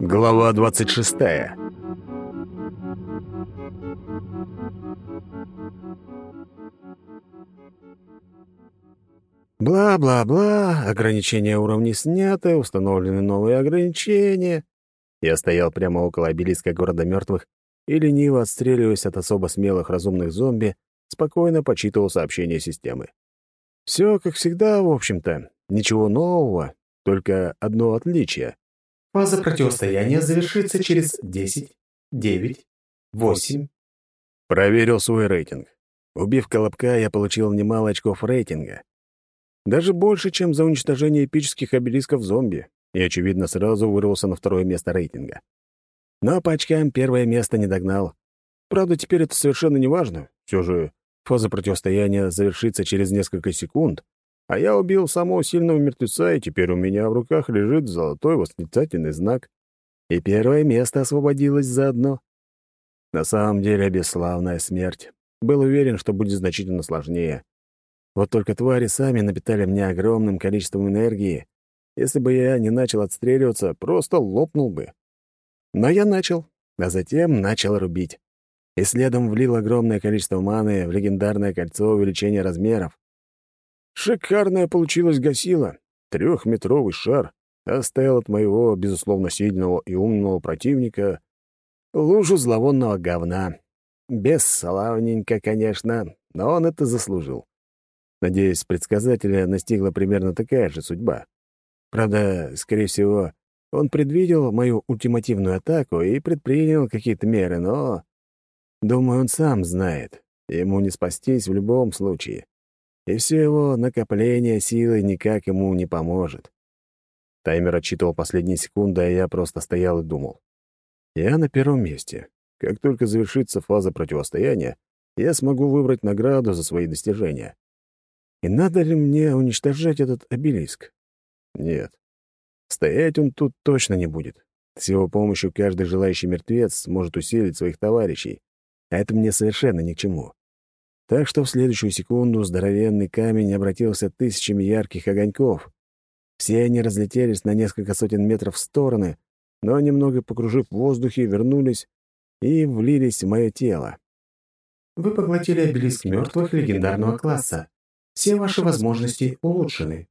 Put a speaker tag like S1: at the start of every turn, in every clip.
S1: Глава 26 Бла-бла-бла, ограничения уровней сняты, установлены новые ограничения. Я стоял прямо около обелиска города мертвых и, лениво отстреливаясь от особо смелых разумных зомби, спокойно почитывал сообщения системы. Все, как всегда, в общем-то. Ничего нового, только одно отличие.
S2: Фаза противостояния завершится через 10, 9, 8.
S1: Проверил свой рейтинг. Убив Колобка, я получил немало очков рейтинга. Даже больше, чем за уничтожение эпических обелисков зомби, и, очевидно, сразу вырвался на второе место рейтинга. Но по очкам первое место не догнал. Правда, теперь это совершенно не важно. Все же фаза противостояния завершится через несколько секунд, а я убил самого сильного мертвеца, и теперь у меня в руках лежит золотой восклицательный знак. И первое место освободилось заодно. На самом деле, бесславная смерть. Был уверен, что будет значительно сложнее. Вот только твари сами напитали меня огромным количеством энергии. Если бы я не начал отстреливаться, просто лопнул бы. Но я начал, а затем начал рубить. И следом влил огромное количество маны в легендарное кольцо увеличения размеров. Шикарная получилась гасила. Трехметровый шар оставил от моего, безусловно, сильного и умного противника лужу зловонного говна. Бесславненько, конечно, но он это заслужил. Надеюсь, предсказателя настигла примерно такая же судьба. Правда, скорее всего, он предвидел мою ультимативную атаку и предпринял какие-то меры, но... Думаю, он сам знает. Ему не спастись в любом случае. И все его накопление силы никак ему не поможет. Таймер отчитывал последние секунды, а я просто стоял и думал. Я на первом месте. Как только завершится фаза противостояния, я смогу выбрать награду за свои достижения. И надо ли мне уничтожать этот обелиск? Нет. Стоять он тут точно не будет. С его помощью каждый желающий мертвец сможет усилить своих товарищей, а это мне совершенно ни к чему. Так что в следующую секунду здоровенный камень обратился тысячами ярких огоньков. Все они разлетелись на несколько сотен метров в стороны, но, немного покружив в воздухе, вернулись и влились в мое тело.
S2: Вы поглотили обелиск мертвых легендарного класса. Все ваши возможности улучшены.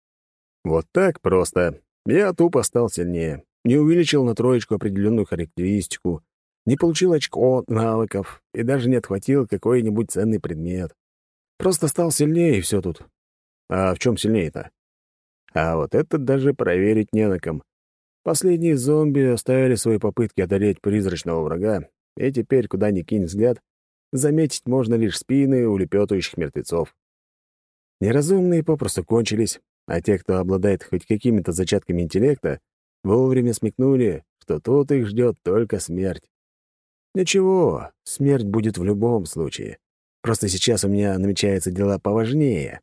S1: Вот так просто. Я тупо стал сильнее. Не увеличил на троечку определенную характеристику, не получил очко навыков и даже не отхватил какой-нибудь ценный предмет. Просто стал сильнее, и все тут. А в чем сильнее-то? А вот это даже проверить не на ком. Последние зомби оставили свои попытки одолеть призрачного врага, и теперь, куда ни кинь взгляд, заметить можно лишь спины улепетывающих мертвецов. Неразумные попросту кончились, а те, кто обладает хоть какими-то зачатками интеллекта, вовремя смекнули, что тут их ждет только смерть. Ничего, смерть будет в любом случае. Просто сейчас у меня намечаются дела поважнее.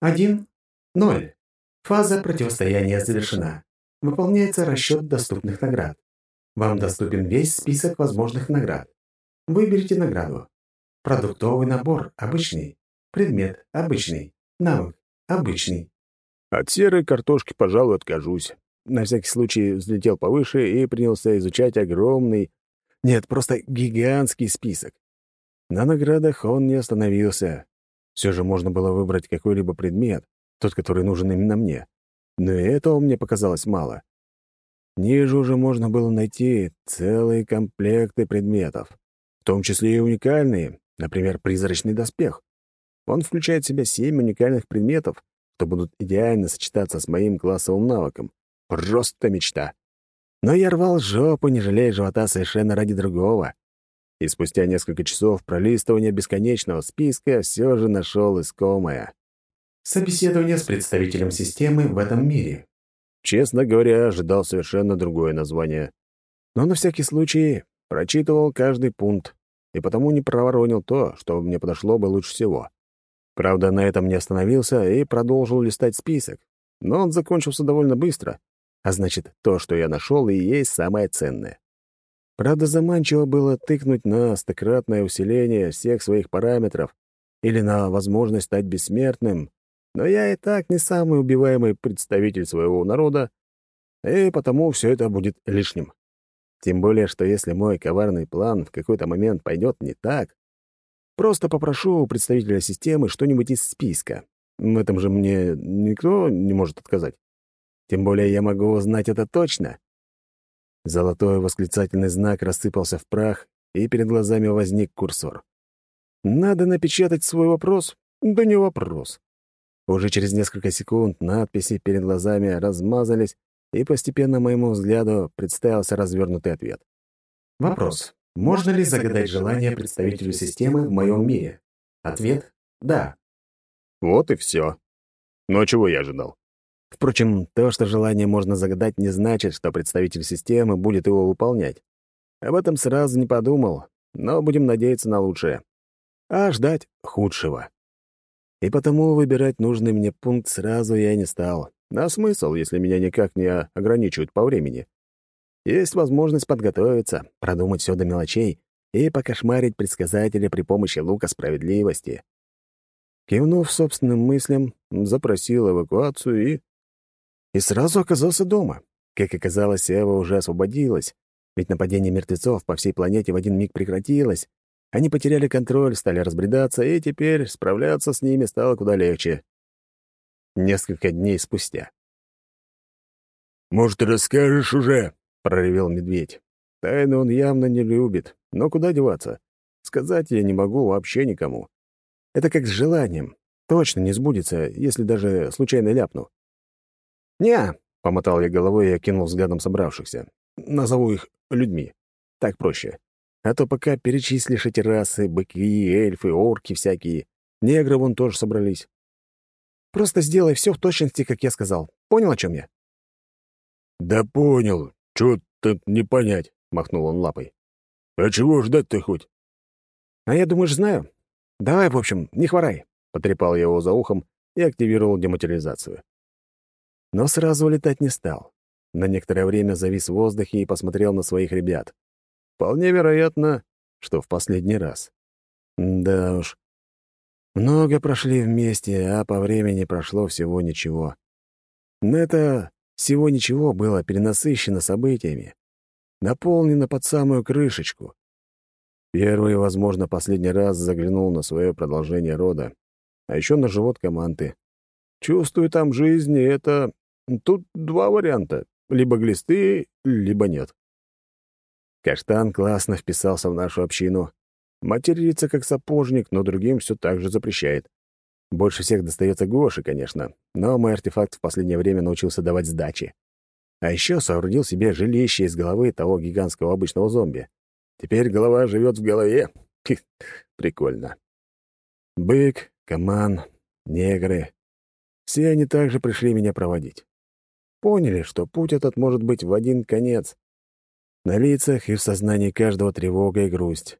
S2: Один. Ноль. Фаза противостояния завершена. Выполняется расчет доступных наград. Вам доступен весь список возможных наград. Выберите награду. Продуктовый набор обычный. Предмет обычный. Навык обычный.
S1: От серой картошки, пожалуй, откажусь. На всякий случай взлетел повыше и принялся изучать огромный, нет, просто гигантский список. На наградах он не остановился. Все же можно было выбрать какой-либо предмет, тот, который нужен именно мне. Но и этого мне показалось мало. Ниже уже можно было найти целые комплекты предметов, в том числе и уникальные, например, призрачный доспех. Он включает в себя семь уникальных предметов, что будут идеально сочетаться с моим классовым навыком. Просто мечта. Но я рвал жопу, не жалея живота совершенно ради другого. И спустя несколько часов пролистывания бесконечного списка все же нашел искомое.
S2: Собеседование с представителем системы в этом мире.
S1: Честно говоря, ожидал совершенно другое название. Но на всякий случай прочитывал каждый пункт, и потому не проворонил то, что мне подошло бы лучше всего. Правда, на этом не остановился и продолжил листать список. Но он закончился довольно быстро, а значит, то, что я нашел, и есть самое ценное. Правда, заманчиво было тыкнуть на стократное усиление всех своих параметров или на возможность стать бессмертным, но я и так не самый убиваемый представитель своего народа, и потому все это будет лишним. Тем более, что если мой коварный план в какой-то момент пойдет не так, просто попрошу у представителя системы что-нибудь из списка. В этом же мне никто не может отказать. Тем более я могу узнать это точно. Золотой восклицательный знак рассыпался в прах, и перед глазами возник курсор. Надо напечатать свой вопрос? Да не вопрос. Уже через несколько секунд надписи перед глазами размазались, и постепенно моему взгляду представился развернутый ответ.
S2: Вопрос. Можно ли загадать желание представителю системы в моем мире? Ответ — да.
S1: Вот и все. Но чего я ожидал? Впрочем, то, что желание можно загадать, не значит, что представитель системы будет его выполнять. Об этом сразу не подумал, но будем надеяться на лучшее. А ждать худшего. И потому выбирать нужный мне пункт сразу я не стал. А смысл, если меня никак не ограничивают по времени? Есть возможность подготовиться, продумать все до мелочей и покошмарить предсказателя при помощи лука справедливости. Кивнув собственным мыслям, запросил эвакуацию и... И сразу оказался дома. Как оказалось, Эва уже освободилась, ведь нападение мертвецов по всей планете в один миг прекратилось. Они потеряли контроль, стали разбредаться, и теперь справляться с ними стало куда легче несколько дней спустя.
S3: «Может, расскажешь уже?» — проревел медведь.
S1: Тайны он явно не любит, но куда деваться? Сказать я не могу вообще никому. Это как с желанием. Точно не сбудется, если даже случайно ляпну. «Не», — помотал я головой и окинул взглядом собравшихся. «Назову их людьми. Так проще. А то пока перечислишь эти расы, быки, эльфы, орки всякие, негры вон тоже собрались. Просто сделай все в точности, как я сказал. Понял, о чем я?»
S3: «Да понял. Чё тут не понять?» — махнул он лапой. «А чего ждать-то хоть?»
S1: «А я, думаешь, знаю? Давай, в общем, не хворай», — потрепал я его за ухом и активировал дематериализацию. Но сразу улетать не стал. На некоторое время завис в воздухе и посмотрел на своих ребят. Вполне вероятно, что в последний раз. Да уж, много прошли вместе, а по времени прошло всего ничего. Но это всего ничего было перенасыщено событиями, наполнено под самую крышечку. Первый, возможно, последний раз заглянул на свое продолжение рода, а еще на живот команды. Чувствую там жизнь, и это... Тут два варианта. Либо глисты, либо нет. Каштан классно вписался в нашу общину. Матерится как сапожник, но другим все так же запрещает. Больше всех достается Гоше, конечно, но мой артефакт в последнее время научился давать сдачи. А еще соорудил себе жилище из головы того гигантского обычного зомби. Теперь голова живет в голове. Прикольно. Бык, Каман, негры. Все они также пришли меня проводить. Поняли, что путь этот может быть в один конец. На лицах и в сознании каждого тревога и грусть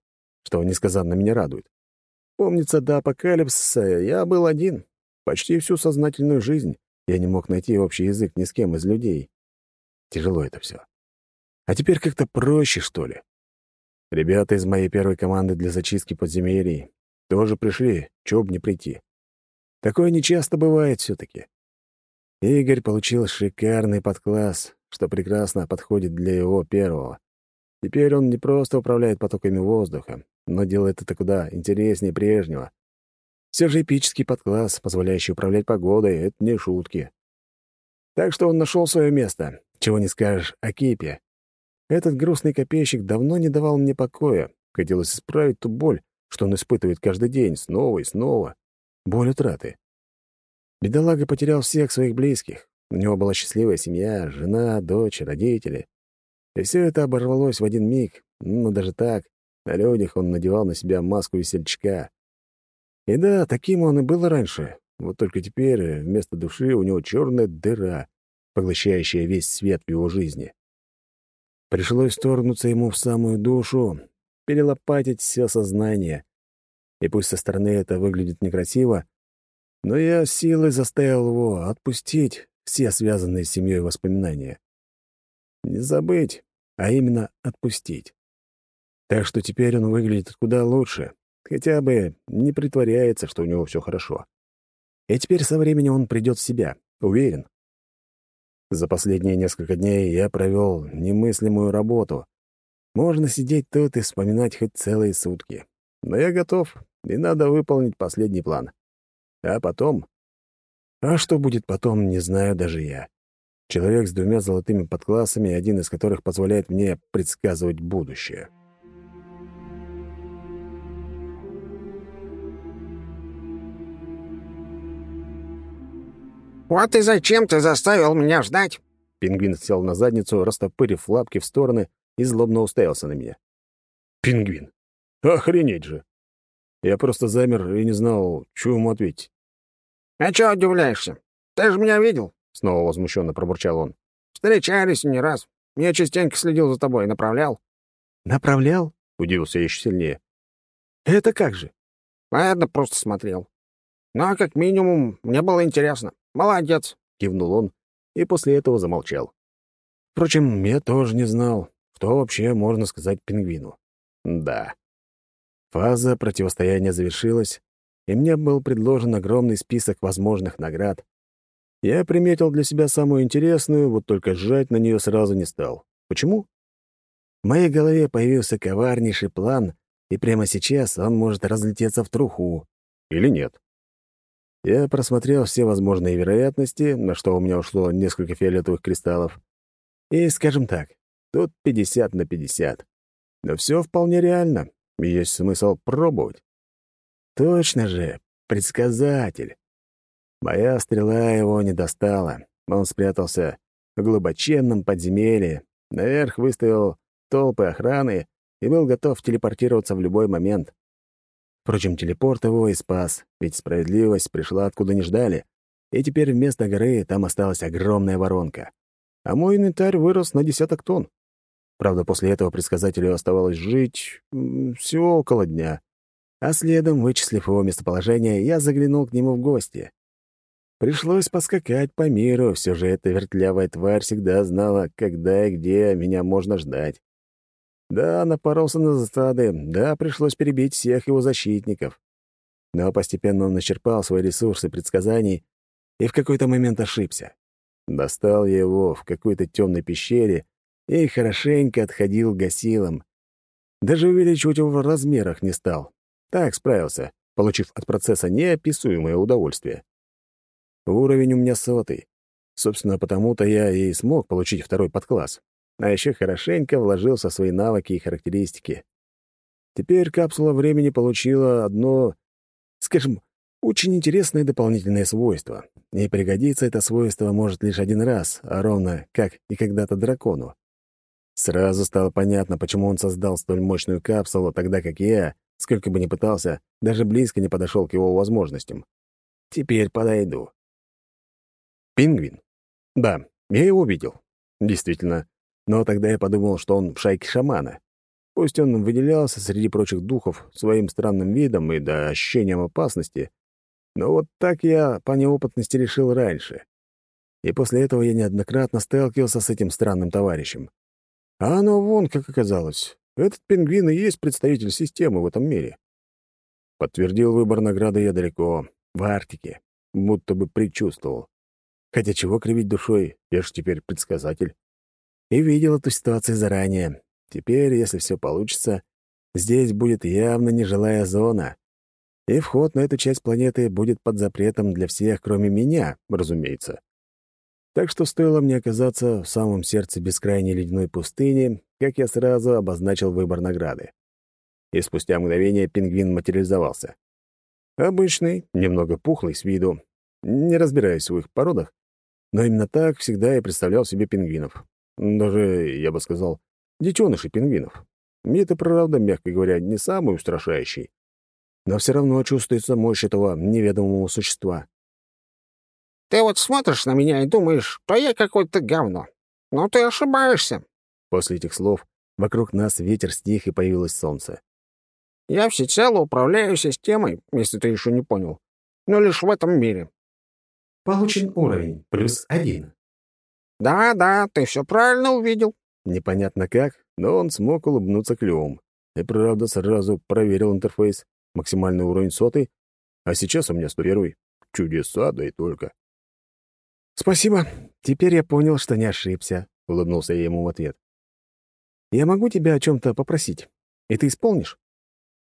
S1: что несказанно меня радует. Помнится, до апокалипсиса я был один. Почти всю сознательную жизнь я не мог найти общий язык ни с кем из людей. Тяжело это все. А теперь как-то проще, что ли. Ребята из моей первой команды для зачистки подземелий тоже пришли, чего б не прийти. Такое нечасто бывает все таки Игорь получил шикарный подкласс, что прекрасно подходит для его первого. Теперь он не просто управляет потоками воздуха, но делает это куда интереснее прежнего. Все же эпический подкласс, позволяющий управлять погодой, — это не шутки. Так что он нашел свое место, чего не скажешь о Кипе. Этот грустный копейщик давно не давал мне покоя. Хотелось исправить ту боль, что он испытывает каждый день, снова и снова. Боль утраты. Бедолага потерял всех своих близких. У него была счастливая семья, жена, дочь, родители. И все это оборвалось в один миг, но даже так, на людях он надевал на себя маску весельчака. И да, таким он и был раньше. Вот только теперь вместо души у него черная дыра, поглощающая весь свет в его жизни. Пришлось вторгнуться ему в самую душу, перелопатить все сознание. И пусть со стороны это выглядит некрасиво, но я силой заставил его отпустить все связанные с семьей воспоминания. Не забыть, а именно отпустить. Так что теперь он выглядит куда лучше, хотя бы не притворяется, что у него все хорошо. И теперь со временем он придет в себя, уверен. За последние несколько дней я провел немыслимую работу. Можно сидеть тут и вспоминать хоть целые сутки. Но я готов, и надо выполнить последний план. А потом... А что будет потом, не знаю даже я. Человек с двумя золотыми подклассами, один из которых позволяет мне предсказывать будущее.
S4: «Вот и зачем ты заставил меня ждать?»
S1: Пингвин сел на задницу, растопырив лапки в стороны и злобно уставился на меня. «Пингвин! Охренеть же!» Я просто замер и не знал, что ему ответить.
S4: «А чего удивляешься? Ты же меня видел?»
S1: Снова возмущенно пробурчал он.
S4: «Встречались не раз. Я частенько следил за тобой и направлял».
S1: «Направлял?» — удивился еще сильнее. «Это как же?»
S4: «Ладно, просто смотрел. Ну, а как минимум, мне было интересно. Молодец!»
S1: — кивнул он и после этого замолчал. Впрочем, я тоже не знал, кто вообще можно сказать пингвину. Да. Фаза противостояния завершилась, и мне был предложен огромный список возможных наград. Я приметил для себя самую интересную, вот только сжать на нее сразу не стал. Почему? В моей голове появился коварнейший план, и прямо сейчас он может разлететься в труху. Или нет? Я просмотрел все возможные вероятности, на что у меня ушло несколько фиолетовых кристаллов. И, скажем так, тут 50 на 50. Но все вполне реально, есть смысл пробовать. Точно же, предсказатель. Моя стрела его не достала. Он спрятался в глубоченном подземелье, наверх выставил толпы охраны и был готов телепортироваться в любой момент. Впрочем, телепорт его и спас, ведь справедливость пришла откуда не ждали, и теперь вместо горы там осталась огромная воронка. А мой инвентарь вырос на десяток тонн. Правда, после этого предсказателю оставалось жить всего около дня. А следом, вычислив его местоположение, я заглянул к нему в гости. Пришлось поскакать по миру, все же эта вертлявая тварь всегда знала, когда и где меня можно ждать. Да, напоролся на засады, да, пришлось перебить всех его защитников. Но постепенно он начерпал свои ресурсы предсказаний и в какой-то момент ошибся. Достал я его в какой-то темной пещере и хорошенько отходил гасилом. Даже увеличивать его в размерах не стал. Так справился, получив от процесса неописуемое удовольствие. Уровень у меня сотый. Собственно, потому-то я и смог получить второй подкласс а еще хорошенько вложился в свои навыки и характеристики. Теперь капсула времени получила одно, скажем, очень интересное дополнительное свойство. И пригодится это свойство может лишь один раз, а ровно как и когда-то дракону. Сразу стало понятно, почему он создал столь мощную капсулу, тогда как я, сколько бы ни пытался, даже близко не подошел к его возможностям. Теперь подойду. Пингвин. Да, я его видел. Действительно, но тогда я подумал, что он в шайке шамана. Пусть он выделялся среди прочих духов своим странным видом и до ощущением опасности, но вот так я по неопытности решил раньше. И после этого я неоднократно сталкивался с этим странным товарищем. А оно вон, как оказалось, этот пингвин и есть представитель системы в этом мире. Подтвердил выбор награды я далеко, в Арктике, будто бы предчувствовал. Хотя чего кривить душой, я же теперь предсказатель и видел эту ситуацию заранее. Теперь, если все получится, здесь будет явно нежилая зона, и вход на эту часть планеты будет под запретом для всех, кроме меня, разумеется. Так что стоило мне оказаться в самом сердце бескрайней ледяной пустыни, как я сразу обозначил выбор награды. И спустя мгновение пингвин материализовался. Обычный, немного пухлый с виду. Не разбираюсь в их породах, но именно так всегда я представлял себе пингвинов. Даже, я бы сказал, детеныши пингвинов. Мне это, правда, мягко говоря, не самый устрашающий. Но все равно чувствуется мощь этого неведомого существа.
S4: «Ты вот смотришь на меня и думаешь, что я какое-то говно. Но ты ошибаешься».
S1: После этих слов вокруг нас ветер стих и появилось солнце.
S4: «Я всецело управляю системой, если ты еще не понял. Но лишь в этом мире».
S2: Получен уровень, плюс один.
S4: «Да-да, ты все правильно увидел».
S1: Непонятно как, но он смог улыбнуться клювом. И правда сразу проверил интерфейс. Максимальный уровень сотый, а сейчас у меня 101. Чудеса, да и только. «Спасибо. теперь я понял, что не ошибся», — улыбнулся я ему в ответ. «Я могу тебя о чем-то попросить, и ты исполнишь?»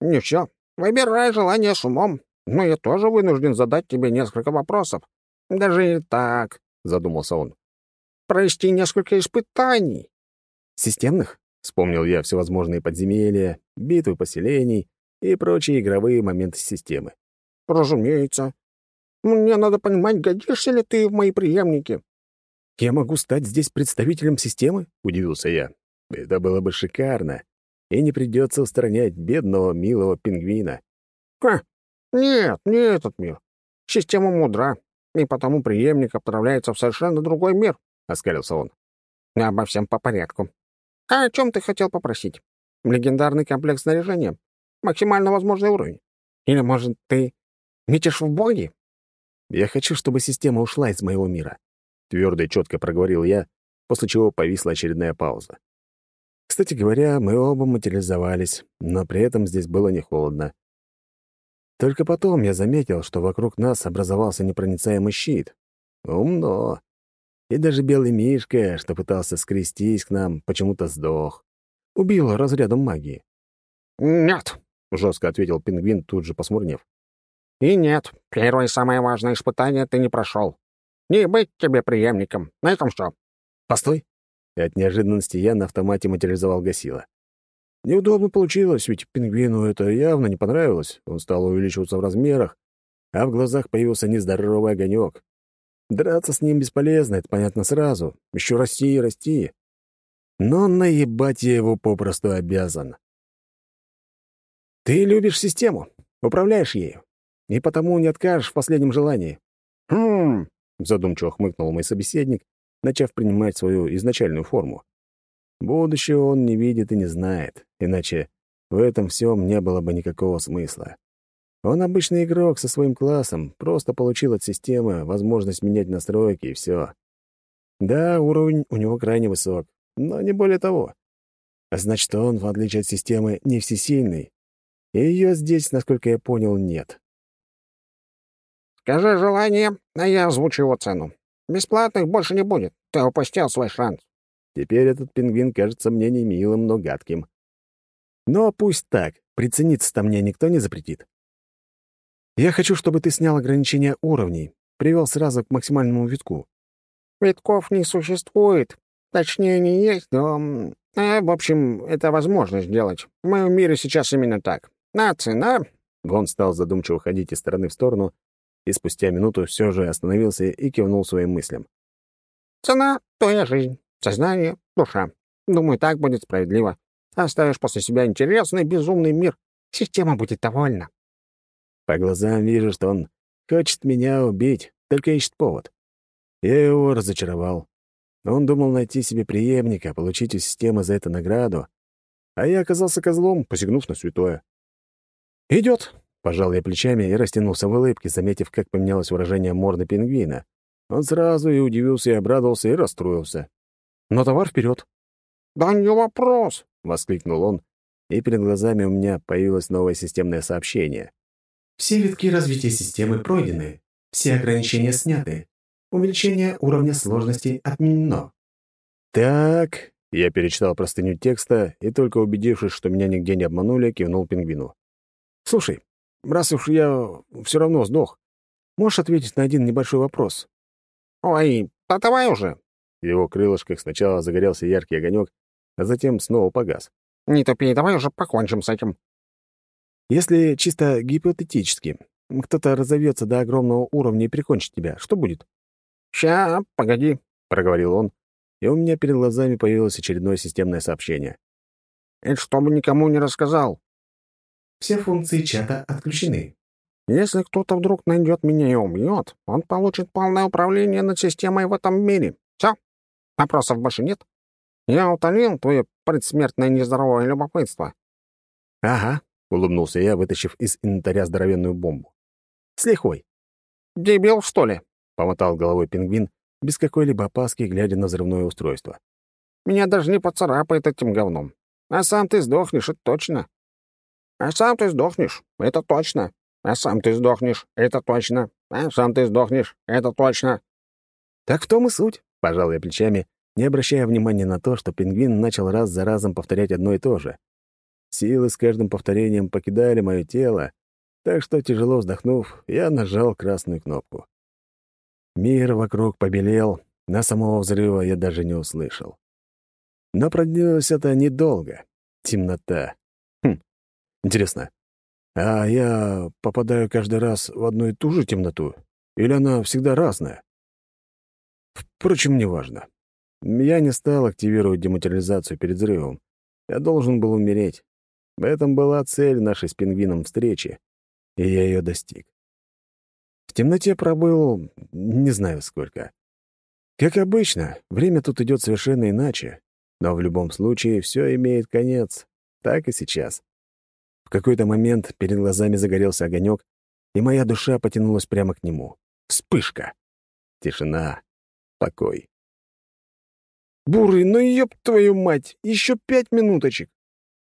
S4: «Ничего, выбирай желание с умом, но я тоже вынужден задать тебе несколько вопросов. Даже не так», — задумался он. «Провести несколько испытаний».
S1: «Системных?» — вспомнил я всевозможные подземелья, битвы поселений и прочие игровые моменты системы.
S4: «Разумеется. Мне надо понимать, годишься ли ты в мои преемники».
S1: «Я могу стать здесь представителем системы?» — удивился я. «Это было бы шикарно, и не придется устранять бедного, милого пингвина».
S4: «Ха! Нет, не этот мир. Система мудра, и потому преемник отправляется в совершенно другой мир», — оскалился он. «Обо всем по порядку. А о чем ты хотел попросить? Легендарный комплект снаряжения? Максимально возможный уровень? Или, может, ты метишь в боги?»
S1: «Я хочу, чтобы система ушла из моего мира», — твердо и четко проговорил я, после чего повисла очередная пауза. Кстати говоря, мы оба материализовались, но при этом здесь было не холодно. Только потом я заметил, что вокруг нас образовался непроницаемый щит. Умно. И даже белый мишка, что пытался скрестись к нам, почему-то сдох. Убил разрядом магии.
S4: «Нет», — жестко ответил пингвин, тут же посмурнев. И нет, первое самое важное испытание ты не прошел. Не быть тебе преемником. На этом все.
S1: Постой. От неожиданности я на автомате материализовал гасила. Неудобно получилось, ведь пингвину это явно не понравилось. Он стал увеличиваться в размерах, а в глазах появился нездоровый огонек. Драться с ним бесполезно, это понятно сразу. Еще расти и расти. Но наебать я его попросту обязан. Ты любишь систему, управляешь ею и потому не откажешь в последнем желании».
S4: «Хм...»
S1: — задумчиво хмыкнул мой собеседник, начав принимать свою изначальную форму. Будущего он не видит и не знает, иначе в этом всем не было бы никакого смысла. Он обычный игрок со своим классом, просто получил от системы возможность менять настройки, и все. Да, уровень у него крайне высок, но не более того. Значит, он, в отличие от системы, не всесильный. И ее здесь, насколько я понял, нет.
S4: Скажи желание, а я озвучу его цену. Бесплатных больше не будет. Ты упустил свой шанс.
S1: Теперь этот пингвин кажется мне не милым, но гадким. Но пусть так. Прицениться-то мне никто не запретит. Я хочу, чтобы ты снял ограничение уровней, привел сразу к максимальному витку.
S4: Витков не существует. Точнее, не есть, но... А, в общем, это возможно сделать. В моем мире сейчас именно так. А цена...
S1: Гон стал задумчиво ходить из стороны в сторону, и спустя минуту все же остановился и кивнул своим мыслям.
S4: «Цена — твоя жизнь, сознание, душа. Думаю, так будет справедливо. Оставишь после себя интересный, безумный мир. Система будет довольна».
S1: По глазам вижу, что он хочет меня убить, только ищет повод. Я его разочаровал. Он думал найти себе преемника, получить у системы за это награду, а я оказался козлом, посягнув на святое. «Идет», Пожал я плечами и растянулся в улыбке, заметив, как поменялось выражение морды пингвина. Он сразу и удивился, и обрадовался, и расстроился. «Но товар вперед.
S4: «Да не вопрос!»
S1: — воскликнул он, и перед глазами у меня появилось новое системное сообщение.
S2: «Все витки развития системы пройдены. Все ограничения сняты. Увеличение уровня сложности отменено».
S1: «Так...» — я перечитал простыню текста и, только убедившись, что меня нигде не обманули, кивнул пингвину. «Слушай, Раз уж я все равно сдох, можешь ответить на один небольшой вопрос?»
S4: «Ой, да давай уже!»
S1: В его крылышках сначала загорелся яркий огонек, а затем снова погас.
S4: «Не тупи, давай уже покончим с этим».
S1: «Если чисто гипотетически, кто-то разовьется до огромного уровня и прикончит тебя, что будет?»
S4: «Ща, погоди», —
S1: проговорил он, и у меня перед глазами появилось очередное системное сообщение.
S4: «Это чтобы никому не рассказал.
S2: Все функции чата отключены.
S4: Если кто-то вдруг найдет меня и убьет, он получит полное управление над системой в этом мире. Все. Вопросов больше нет. Я утолил твое предсмертное нездоровое любопытство.
S1: — Ага, — улыбнулся я, вытащив из инвентаря здоровенную бомбу. — С лихвой.
S4: — Дебил, что ли?
S1: — помотал головой пингвин, без какой-либо опаски, глядя на взрывное устройство.
S4: — Меня даже не поцарапает этим говном. А сам ты сдохнешь, это точно. А сам ты сдохнешь, это точно. А сам ты сдохнешь, это точно. А сам ты сдохнешь, это точно.
S1: Так в том и суть. Пожал я плечами, не обращая внимания на то, что пингвин начал раз за разом повторять одно и то же. Силы с каждым повторением покидали мое тело, так что, тяжело вздохнув, я нажал красную кнопку. Мир вокруг побелел, на самого взрыва я даже не услышал. Но продлилось это недолго. Темнота. Интересно, а я попадаю каждый раз в одну и ту же темноту? Или она всегда разная? Впрочем, неважно. Я не стал активировать дематериализацию перед взрывом. Я должен был умереть. В этом была цель нашей с пингвином встречи, и я ее достиг. В темноте пробыл не знаю сколько. Как обычно, время тут идет совершенно иначе, но в любом случае все имеет конец, так и сейчас. В какой-то момент перед глазами загорелся огонек, и моя душа потянулась прямо к нему. Вспышка. Тишина. Покой. «Бурый, ну ёб твою мать! Еще пять минуточек!»